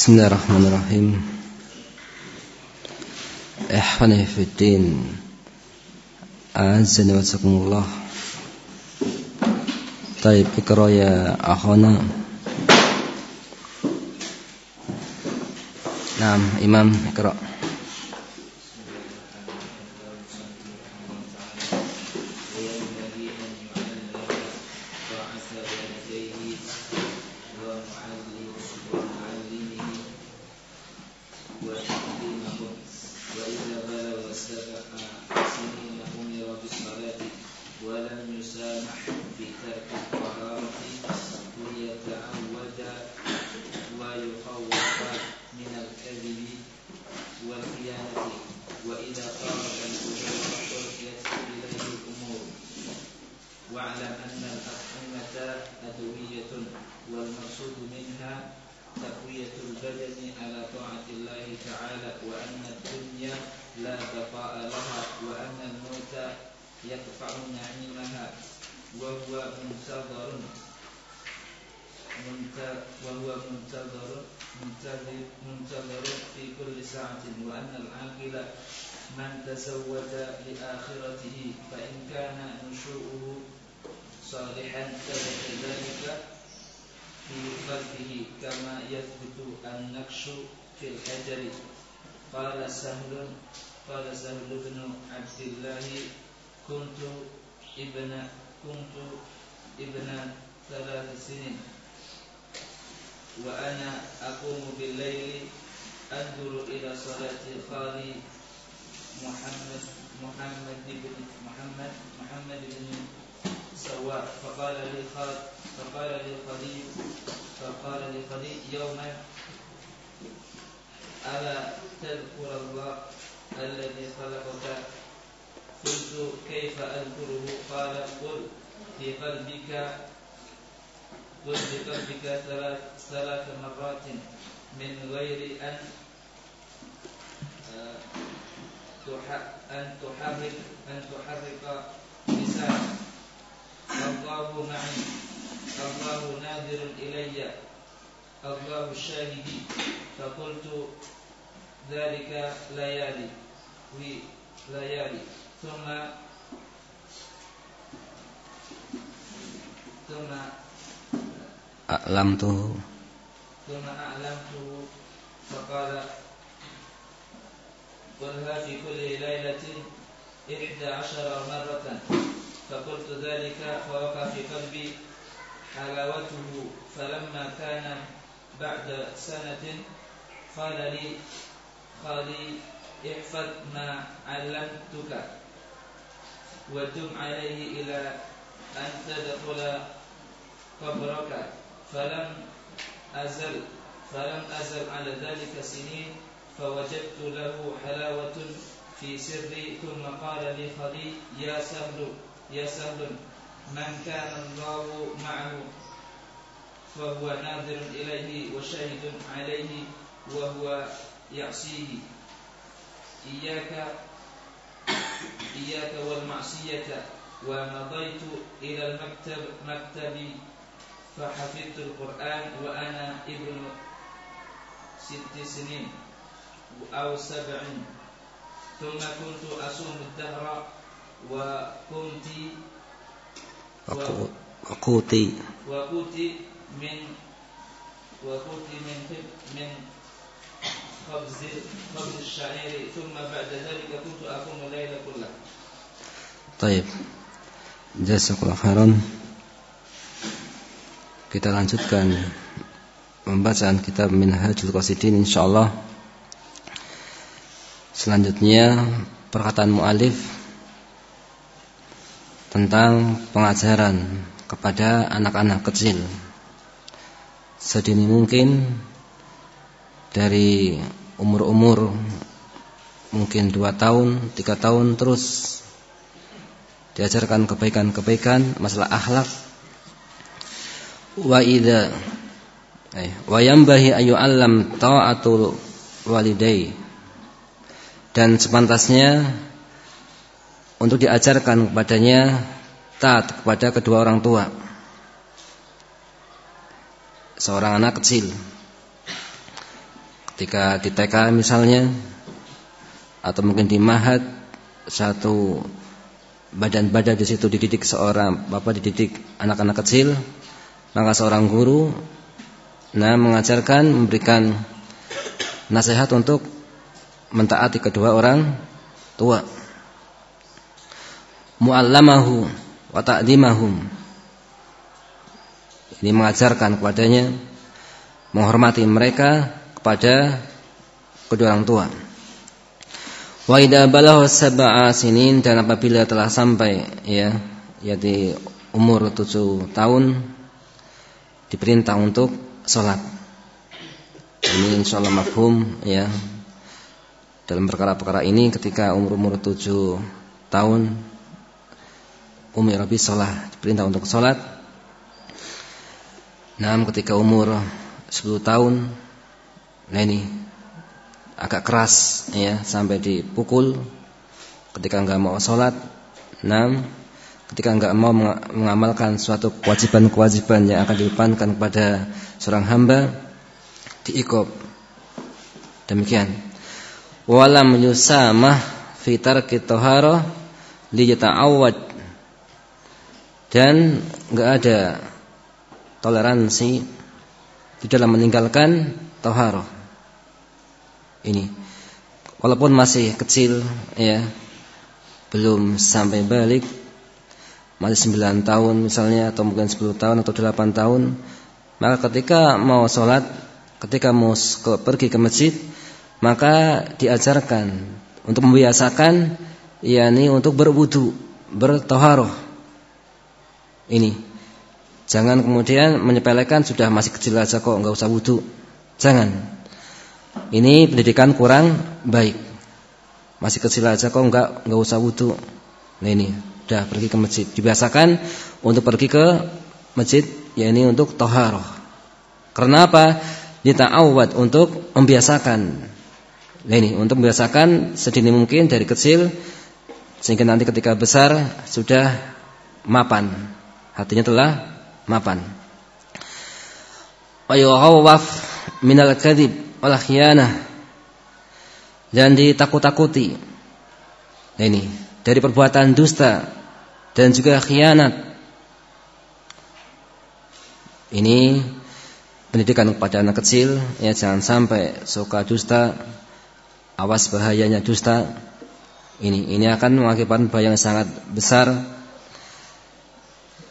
بسم الله الرحمن الرحيم إخواني في الدين أعزني وسكم الله طيب اقرأ يا أخونا نعم إمام اقرأ وأن العاقل من تزود لآخرته فإن كان نشوءه صالحا ثبت ذلك في قلبه كما يثبت النقش في الحجر قال سهل قال سهل بن عبد الله كنت ابن كنت ابن ثلاث سنين وأنا أقوم بالليل أنظر إلى صلاة خالي محمد محمد بن محمد محمد بن سواء فقال لي خال فقال لي القضي فقال لي القضي يوما ألا تذكر الله الذي خلقك؟ قلت كيف أذكره؟ قال قل في قلبك قل في قلبك ثلاث, ثلاث مرات من غير أن أعلمته ثم أعلمته فقال قلها في كل ليلة إحدى عشر مرة. فقلت ذلك فوقع في قلبي حلاوته. فلما كان بعد سنة قال لي خالي احفظ ما علمتك ودم عليه إلى أن تدخل قبرك. فلم أزل فلم أزل على ذلك سنين. فوجدت له حلاوة في سري ثم قال لي خلي يا سهل يا سهل من كان الله معه فهو ناظر إليه وشاهد عليه وهو يعصيه. إياك إياك والمعصية ومضيت إلى المكتب مكتبي فحفظت القرآن وأنا ابن ست سنين. أو سبع ثم كنت أصوم الدهر وكنت وقوتي وقوتي من وقوتي من من خبز خبز الشعير ثم بعد ذلك كنت أقوم الليل كله طيب جزاك الله خيرا Kita lanjutkan pembacaan kitab Minhajul Qasidin insyaallah. Selanjutnya perkataan mualif tentang pengajaran kepada anak-anak kecil. Sedini mungkin dari umur-umur mungkin dua tahun, tiga tahun terus diajarkan kebaikan-kebaikan, masalah akhlak. Wa idza eh, wa yambahi ayu alam ta'atul walidai dan sepantasnya untuk diajarkan kepadanya taat kepada kedua orang tua. Seorang anak kecil. Ketika di TK misalnya atau mungkin di mahat satu badan-badan di situ dididik seorang bapak dididik anak-anak kecil maka seorang guru nah mengajarkan memberikan nasihat untuk mentaati kedua orang tua muallamahu wa ta'dimahum ini mengajarkan kepadanya menghormati mereka kepada kedua orang tua wa idza balagha sab'a sinin dan apabila telah sampai ya ya di umur tujuh tahun diperintah untuk sholat. Ini insya Allah mafhum ya. Dalam perkara-perkara ini ketika umur-umur tujuh tahun Umi Rabi sholat Diperintah untuk sholat. Nah ketika umur 10 tahun Nah ini Agak keras ya Sampai dipukul. Ketika enggak mau sholat Nah ketika enggak mau mengamalkan suatu kewajiban-kewajiban yang akan dipankan kepada seorang hamba diikop. Demikian walam yusamah fi tarki taharah li yata'awwad dan enggak ada toleransi di dalam meninggalkan taharah ini. Walaupun masih kecil ya belum sampai balik masih 9 tahun misalnya atau mungkin 10 tahun atau 8 tahun maka ketika mau sholat ketika mau pergi ke masjid maka diajarkan untuk membiasakan yakni untuk berwudu bertoharoh ini jangan kemudian menyepelekan sudah masih kecil aja kok nggak usah wudu jangan ini pendidikan kurang baik masih kecil aja kok nggak nggak usah wudu nah ini sudah pergi ke masjid. Dibiasakan untuk pergi ke masjid yakni untuk toharoh. Karena apa? Dita'awad untuk membiasakan. Nah ini untuk membiasakan sedini mungkin dari kecil sehingga nanti ketika besar sudah mapan. Hatinya telah mapan. Wa minal kadib wal khiyanah. Dan ditakut-takuti. Nah ini dari perbuatan dusta dan juga khianat. Ini pendidikan kepada anak kecil ya jangan sampai suka dusta, awas bahayanya dusta. Ini ini akan mengakibatkan bahaya yang sangat besar.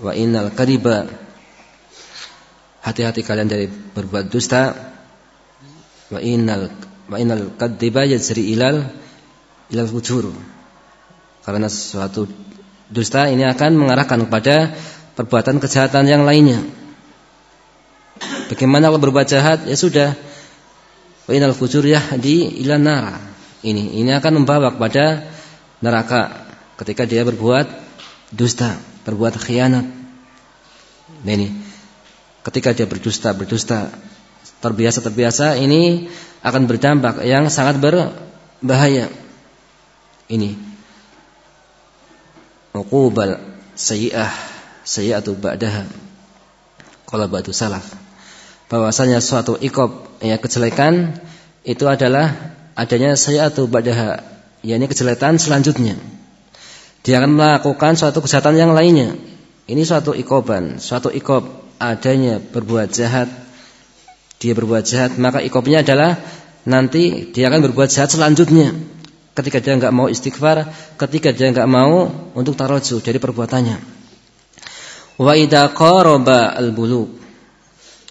Wa innal kadiba hati-hati kalian dari berbuat dusta. Wa innal wa innal kadiba yajri ilal ilal fujur. Karena sesuatu Dusta ini akan mengarahkan kepada perbuatan kejahatan yang lainnya. Bagaimana kalau berbuat jahat? Ya sudah. Wa inal fujur yahdi ila nara. Ini ini akan membawa kepada neraka ketika dia berbuat dusta, berbuat khianat. Nah, ini ketika dia berdusta, berdusta terbiasa terbiasa ini akan berdampak yang sangat berbahaya. Ini uqubal sayyi'ah sayyi'atu ba'daha qala ba'du salaf bahwasanya suatu ikob ya kejelekan itu adalah adanya sayyi'atu ba'daha yakni kejelekan selanjutnya. Dia akan melakukan suatu kejahatan yang lainnya. Ini suatu ikoban suatu ikob adanya berbuat jahat dia berbuat jahat maka ikobnya adalah nanti dia akan berbuat jahat selanjutnya. Ketika dia nggak mau istighfar, ketika dia nggak mau untuk taroju dari perbuatannya. Wa idza al-bulugh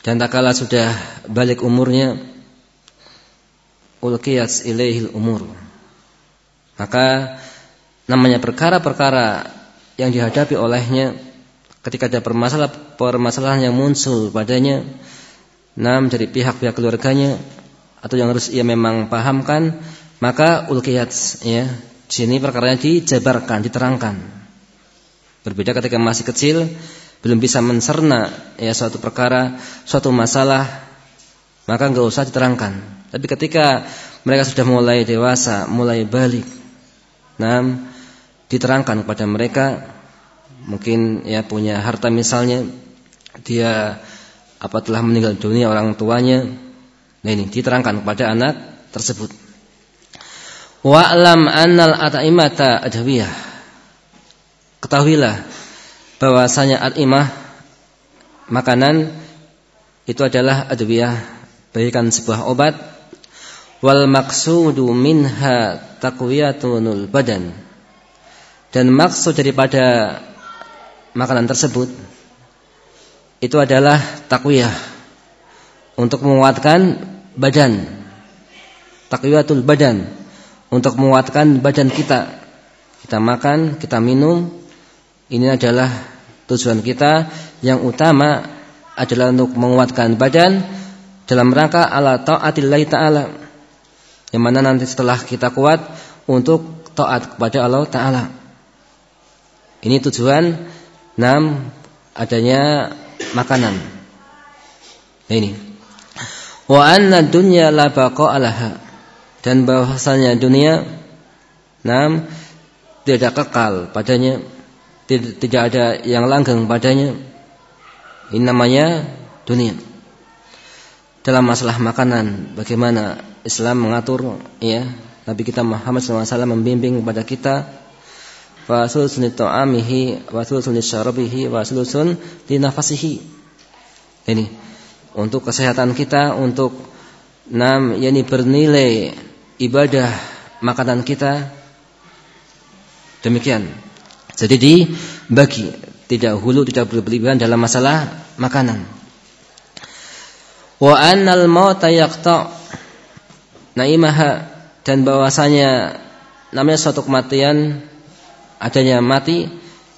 dan tak kala sudah balik umurnya ulqiyas ilaihil umur. Maka namanya perkara-perkara yang dihadapi olehnya ketika ada permasalahan permasalahan yang muncul padanya nam dari pihak-pihak keluarganya atau yang harus ia memang pahamkan maka ulkiyat ya, sini perkaranya dijabarkan, diterangkan. Berbeda ketika masih kecil, belum bisa mencerna ya suatu perkara, suatu masalah, maka enggak usah diterangkan. Tapi ketika mereka sudah mulai dewasa, mulai balik, nah diterangkan kepada mereka, mungkin ya punya harta misalnya, dia apa telah meninggal dunia orang tuanya, Nah ini diterangkan kepada anak tersebut. Wa'lam annal at'imata adawiyah. Ketahuilah bahwasanya at'imah makanan itu adalah adawiyah bagikan sebuah obat wal maksudu minha taqwiyatunul badan dan maksud daripada makanan tersebut itu adalah takwiyah untuk menguatkan badan takwiyatul badan untuk menguatkan badan kita. Kita makan, kita minum. Ini adalah tujuan kita yang utama adalah untuk menguatkan badan dalam rangka ala taatillahi taala. Yang mana nanti setelah kita kuat untuk taat kepada Allah taala. Ini tujuan enam adanya makanan. Nah, ini. Wa anna dunya la alaha dan bahwasanya dunia nam tidak kekal padanya tidak, ada yang langgeng padanya. Ini namanya dunia. Dalam masalah makanan bagaimana Islam mengatur ya. Nabi kita Muhammad SAW membimbing kepada kita wasulusun ta'amihi wasulusun syarabihi wasulusun dinafasihi ini untuk kesehatan kita untuk nam yani bernilai ibadah makanan kita. Demikian. Jadi dibagi, tidak hulu, tidak berlebihan dalam masalah makanan. Wa annal mauta yaqta naimaha dan bahwasanya namanya suatu kematian adanya mati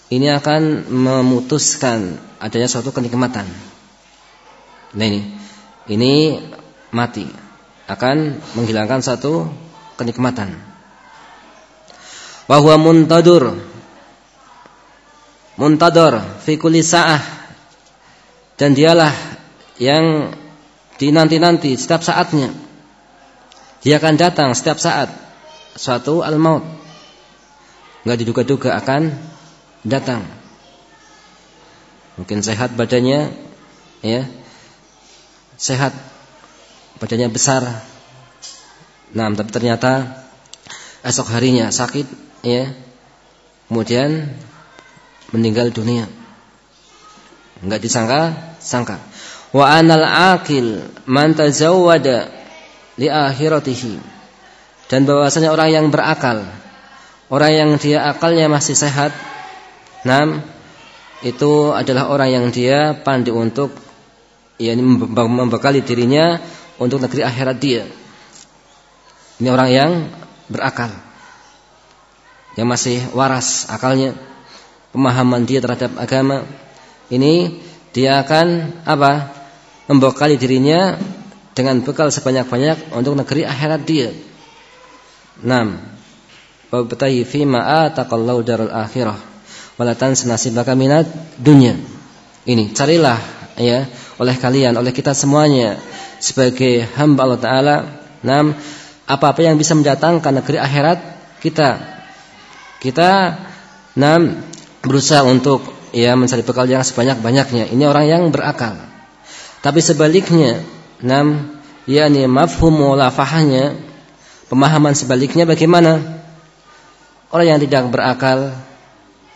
ini akan memutuskan adanya suatu kenikmatan. Nah ini, ini mati akan menghilangkan satu kenikmatan. Bahwa muntadur muntador fi kulli sa'ah dan dialah yang dinanti-nanti setiap saatnya. Dia akan datang setiap saat suatu al-maut. Enggak diduga-duga akan datang. Mungkin sehat badannya ya. Sehat badannya besar. Nah, tapi ternyata esok harinya sakit, ya. Kemudian meninggal dunia. Enggak disangka, sangka. Wa anal akil man tazawwada li akhiratihi. Dan bahwasanya orang yang berakal, orang yang dia akalnya masih sehat, nam itu adalah orang yang dia pandai untuk ya membekali dirinya untuk negeri akhirat dia. Ini orang yang berakal. Yang masih waras akalnya, pemahaman dia terhadap agama. Ini dia akan apa? Membekali dirinya dengan bekal sebanyak-banyak untuk negeri akhirat dia. 6. Wabtahi fi ma ataqallahu darul akhirah wala tans nasibaka minat dunya. Ini carilah ya oleh kalian, oleh kita semuanya sebagai hamba Allah Taala, nam apa-apa yang bisa mendatangkan negeri akhirat kita, kita nam berusaha untuk ya mencari bekal yang sebanyak-banyaknya. Ini orang yang berakal. Tapi sebaliknya, nam yakni mafhum mulafahnya, pemahaman sebaliknya bagaimana? Orang yang tidak berakal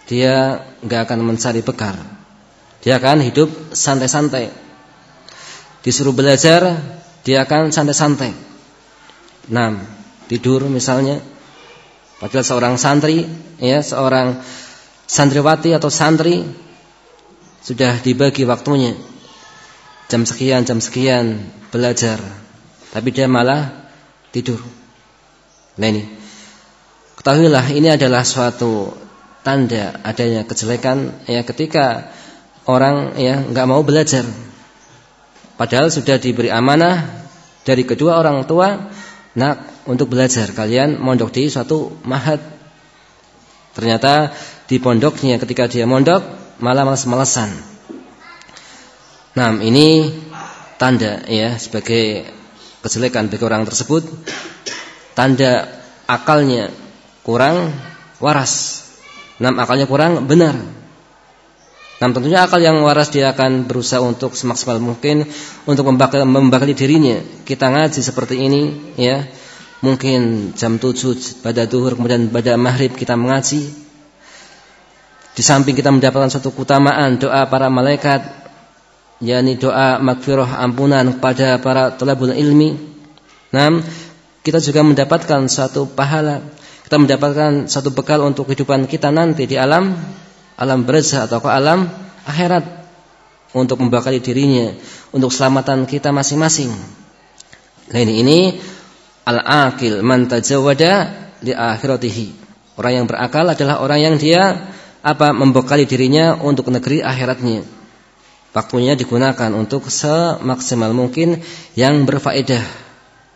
dia nggak akan mencari bekal. Dia akan hidup santai-santai disuruh belajar dia akan santai-santai. Nah, tidur misalnya. Padahal seorang santri, ya, seorang santriwati atau santri sudah dibagi waktunya. Jam sekian, jam sekian belajar. Tapi dia malah tidur. Nah ini. Ketahuilah ini adalah suatu tanda adanya kejelekan ya ketika orang ya nggak mau belajar Padahal sudah diberi amanah dari kedua orang tua nak untuk belajar. Kalian mondok di suatu mahat. Ternyata di pondoknya ketika dia mondok malah malas-malesan. Nah, ini tanda ya sebagai kejelekan bagi orang tersebut. Tanda akalnya kurang waras. Nah, akalnya kurang benar. Nah tentunya akal yang waras dia akan berusaha untuk semaksimal mungkin untuk membakali, membakali dirinya. Kita ngaji seperti ini ya. Mungkin jam 7 pada duhur kemudian pada maghrib kita mengaji. Di samping kita mendapatkan suatu keutamaan doa para malaikat yakni doa magfirah ampunan kepada para talabul ilmi. Nah, kita juga mendapatkan suatu pahala. Kita mendapatkan satu bekal untuk kehidupan kita nanti di alam alam barzah atau ke alam akhirat untuk membakari dirinya untuk keselamatan kita masing-masing. Nah ini, ini al-akil man tajawada li akhiratihi. Orang yang berakal adalah orang yang dia apa membekali dirinya untuk negeri akhiratnya. Waktunya digunakan untuk semaksimal mungkin yang berfaedah.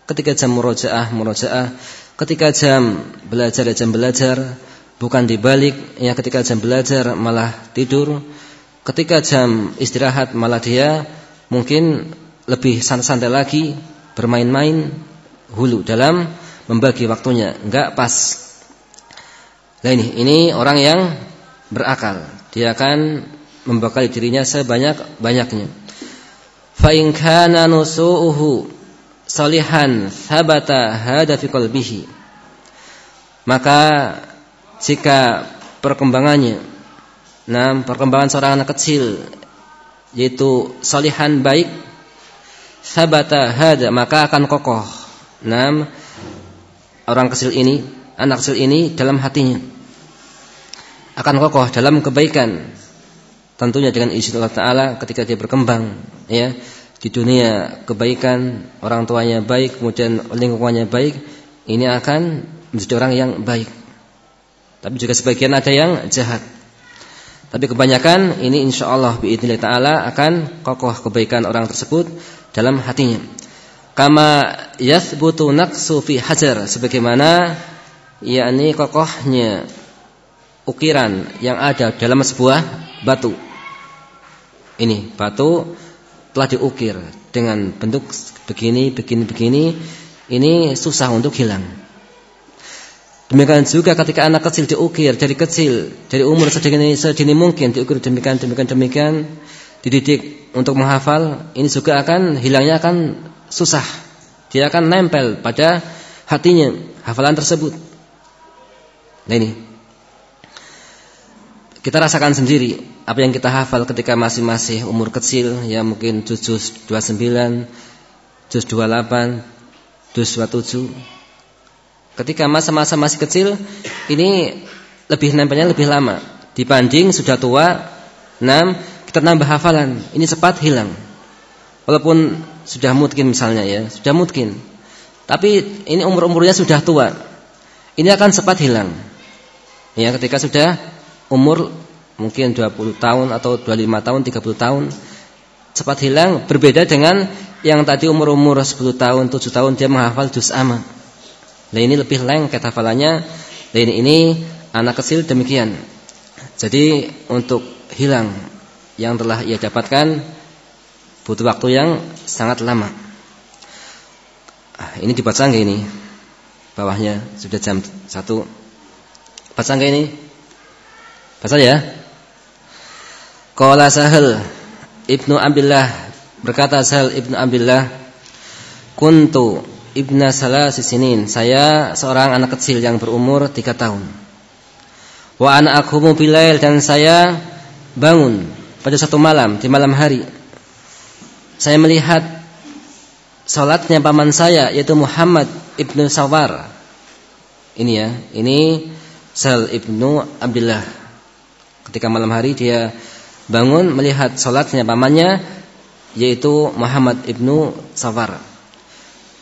Ketika jam murojaah, murojaah. Ketika jam belajar, jam belajar bukan dibalik ya ketika jam belajar malah tidur ketika jam istirahat malah dia mungkin lebih santai-santai lagi bermain-main hulu dalam membagi waktunya enggak pas nah ini ini orang yang berakal. Dia akan membekali dirinya sebanyak-banyaknya fa in kana nusu'uhu salihan thabata hada fi qalbihi. Maka jika perkembangannya nah perkembangan seorang anak kecil yaitu salihan baik sabata hada maka akan kokoh. Nah orang kecil ini anak kecil ini dalam hatinya akan kokoh dalam kebaikan tentunya dengan izin Allah Taala ketika dia berkembang ya di dunia kebaikan orang tuanya baik kemudian lingkungannya baik ini akan menjadi orang yang baik tapi juga sebagian ada yang jahat. Tapi kebanyakan ini insya Allah biidznillah taala akan kokoh kebaikan orang tersebut dalam hatinya. Kama yathbutu naqsu fi hajar sebagaimana yakni kokohnya ukiran yang ada dalam sebuah batu. Ini batu telah diukir dengan bentuk begini, begini, begini. Ini susah untuk hilang. Demikian juga ketika anak kecil diukir dari kecil, dari umur sedini, sedini mungkin diukir demikian, demikian, demikian, dididik untuk menghafal, ini juga akan hilangnya akan susah. Dia akan nempel pada hatinya hafalan tersebut. Nah ini kita rasakan sendiri apa yang kita hafal ketika masih-masih umur kecil, ya mungkin juz 29, juz 28, juz 27 Ketika masa-masa masih kecil ini lebih nempelnya lebih lama dibanding sudah tua. Enam kita nambah hafalan ini cepat hilang. Walaupun sudah mungkin misalnya ya sudah mungkin. Tapi ini umur-umurnya sudah tua. Ini akan cepat hilang. Ya ketika sudah umur mungkin 20 tahun atau 25 tahun, 30 tahun cepat hilang berbeda dengan yang tadi umur-umur 10 tahun, 7 tahun dia menghafal juz amma. Nah ini lebih lengket hafalannya. Dan ini, ini anak kecil demikian. Jadi untuk hilang yang telah ia dapatkan butuh waktu yang sangat lama. Ah, ini dibaca enggak ini? Bawahnya sudah jam satu. Baca enggak ini? Baca ya. Qala Sahal Ibnu Abdullah berkata Sahal Ibnu Abdullah kuntu ibna salah sisinin. Saya seorang anak kecil yang berumur tiga tahun. Wa anak aku bilail dan saya bangun pada satu malam di malam hari. Saya melihat salatnya paman saya yaitu Muhammad ibnu Sawar. Ini ya, ini Sal ibnu Abdullah. Ketika malam hari dia bangun melihat salatnya pamannya yaitu Muhammad ibnu Sawar.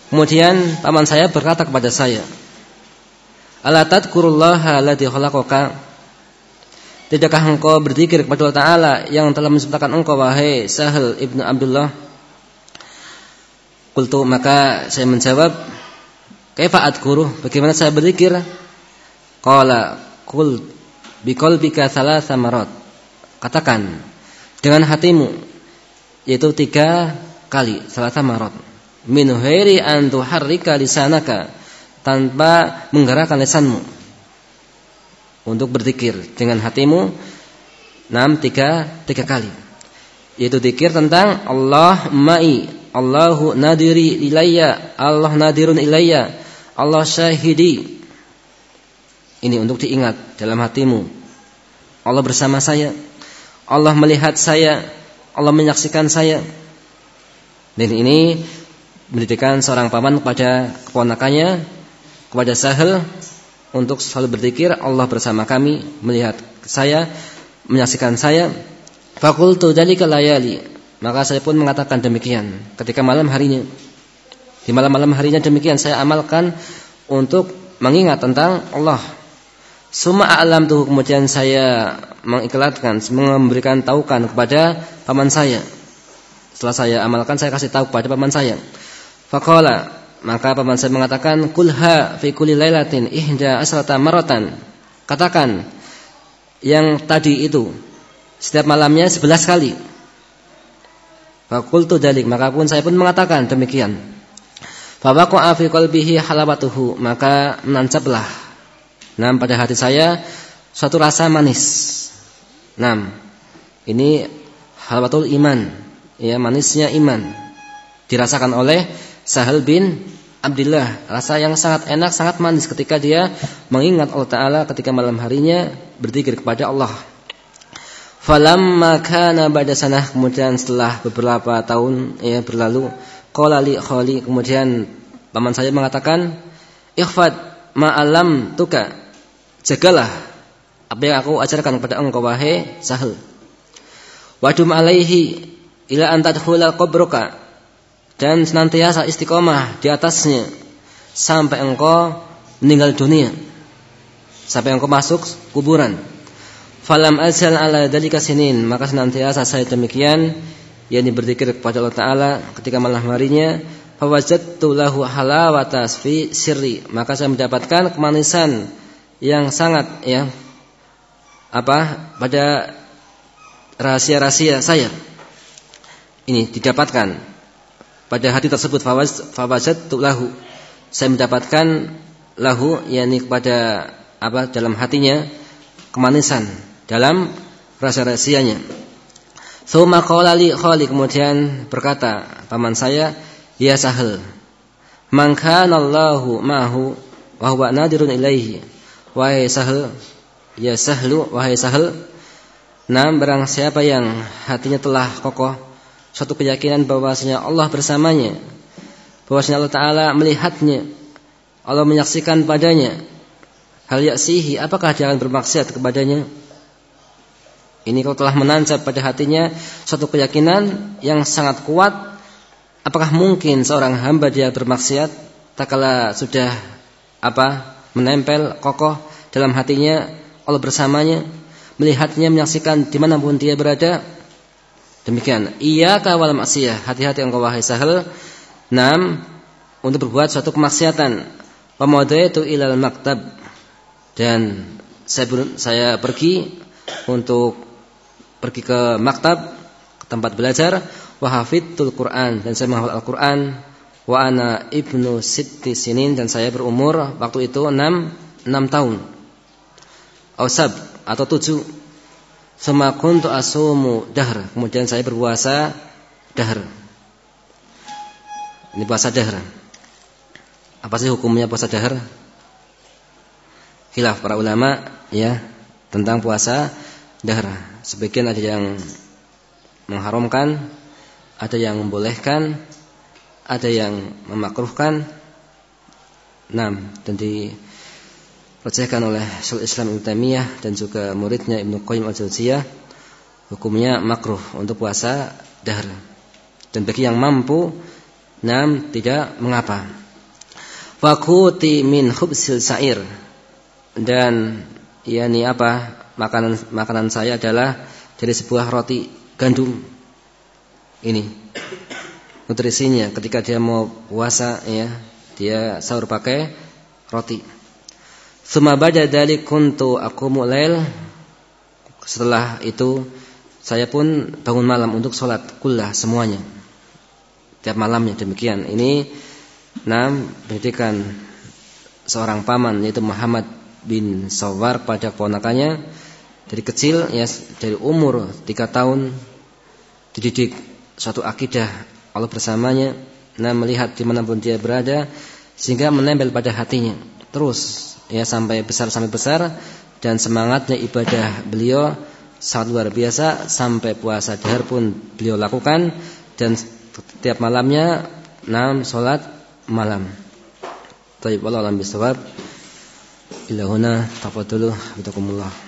Kemudian paman saya berkata kepada saya, "Ala tadkurullaha alladzi khalaqaka?" Tidakkah engkau berzikir kepada Allah Ta'ala yang telah menciptakan engkau wahai Sahal ibnu Abdullah? Kultu maka saya menjawab, Kaifa adkuru? Bagaimana saya berzikir? Qala kul biqalbika thalatha marat. Katakan dengan hatimu yaitu tiga kali salatha marat min ghairi an tuharrika lisanaka tanpa menggerakkan lisanmu untuk berzikir dengan hatimu Enam tiga tiga kali. Yaitu dikir tentang Allah ma'i, Allahu nadiri ilayya, Allah nadirun ilayya, Allah syahidi. Ini untuk diingat dalam hatimu. Allah bersama saya. Allah melihat saya. Allah menyaksikan saya. Dan ini mendidikan seorang paman kepada keponakannya, kepada Sahel untuk selalu berzikir Allah bersama kami, melihat saya, menyaksikan saya. Fakultu dalika layali. Maka saya pun mengatakan demikian ketika malam harinya. Di malam-malam harinya demikian saya amalkan untuk mengingat tentang Allah. Suma alam tuh kemudian saya mengiklatkan, memberikan taukan kepada paman saya setelah saya amalkan saya kasih tahu kepada paman saya. Faqala maka paman saya mengatakan kulha fi kulli lailatin ihda asrata maratan. Katakan yang tadi itu setiap malamnya sebelas kali. Fakultu dalik maka pun saya pun mengatakan demikian. Fawaqa'a fi qalbihi halawatuhu maka menancaplah nam pada hati saya suatu rasa manis. Nam. Ini halawatul iman ya manisnya iman dirasakan oleh Sahal bin Abdullah rasa yang sangat enak sangat manis ketika dia mengingat Allah taala ketika malam harinya berzikir kepada Allah falamma kana ba'da sanah kemudian setelah beberapa tahun ya berlalu qala li khali kemudian paman saya mengatakan ikhfad ma'alam tuka jagalah apa yang aku ajarkan kepada engkau wahai Sahal wadum alaihi ila antadkhula qabruka dan senantiasa istiqomah di atasnya sampai engkau meninggal dunia sampai engkau masuk kuburan. Falam azal ala dalika sinin maka senantiasa saya demikian yakni berzikir kepada Allah taala ketika malam harinya fawajadtu lahu halawata fi sirri maka saya mendapatkan kemanisan yang sangat ya apa pada rahasia-rahasia saya. Ini didapatkan. Pada hati tersebut fawajat lahu. Saya mendapatkan lahu yakni kepada apa dalam hatinya kemanisan dalam rasa rahasianya Thumma qala li khali kemudian berkata paman saya ya sahal man kana Allahu ma'hu wa huwa nadirun ilaihi wahai sahal ya sahlu wahai sahal Nam barang siapa yang hatinya telah kokoh suatu keyakinan bahwasanya Allah bersamanya, bahwasanya Allah Taala melihatnya, Allah menyaksikan padanya. Hal yaksihi, apakah dia akan bermaksiat kepadanya? Ini kalau telah menancap pada hatinya suatu keyakinan yang sangat kuat, apakah mungkin seorang hamba dia bermaksiat tak kala sudah apa menempel kokoh dalam hatinya Allah bersamanya, melihatnya, menyaksikan di mana pun dia berada, Demikian. Iya kawal maksiyah. Hati-hati engkau wahai sahel. Nam untuk berbuat suatu kemaksiatan. itu ilal maktab dan saya saya pergi untuk pergi ke maktab ke tempat belajar wahafidul Quran dan saya menghafal Al-Quran wa ana ibnu sitti sinin dan saya berumur waktu itu enam enam tahun Ausab atau tujuh Suma kuntu asumu dahr. Kemudian saya berpuasa dahr. Ini puasa dahr. Apa sih hukumnya puasa dahr? Khilaf para ulama ya tentang puasa dahr. Sebagian ada yang mengharamkan, ada yang membolehkan, ada yang memakruhkan. Nah, dan di dibacakan oleh Syaikhul Islam Ibnu Taimiyah dan juga muridnya Ibnu Qayyim Al-Jauziyah hukumnya makruh untuk puasa dahr. Dan bagi yang mampu nam tidak mengapa. Fakuti min khubsil sa'ir dan yakni apa? Makanan makanan saya adalah dari sebuah roti gandum. Ini nutrisinya ketika dia mau puasa ya, dia sahur pakai roti. Suma bada dalik kuntu aku mulail. Setelah itu saya pun bangun malam untuk sholat kullah semuanya. Tiap malamnya demikian. Ini enam pendidikan seorang paman yaitu Muhammad bin Sawar pada keponakannya dari kecil ya dari umur tiga tahun dididik suatu akidah Allah bersamanya nah melihat di mana pun dia berada sehingga menempel pada hatinya terus ya sampai besar sampai besar dan semangatnya ibadah beliau sangat luar biasa sampai puasa dahar pun beliau lakukan dan setiap malamnya enam sholat malam. Taib Allah alam bisawab. Ila huna tafadhalu. Bitakumullah.